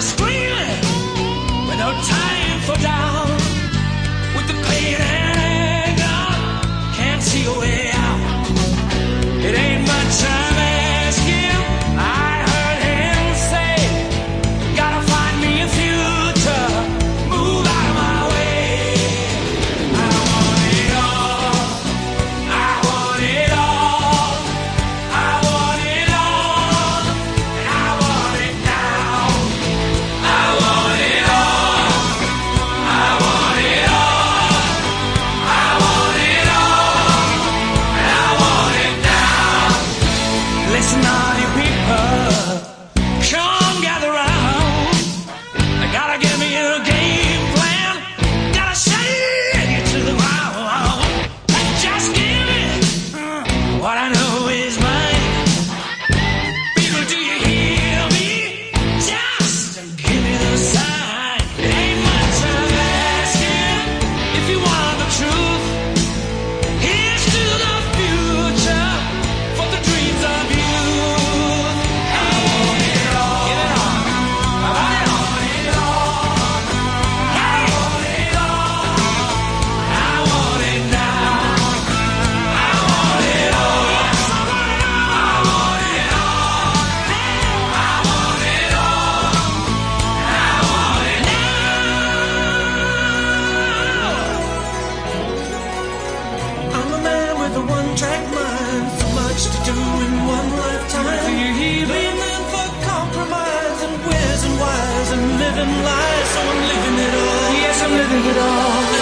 Scream. much to do in one lifetime. Blaming for compromise and where's and why's and living lies. So I'm living it all. Yes, I'm living it all.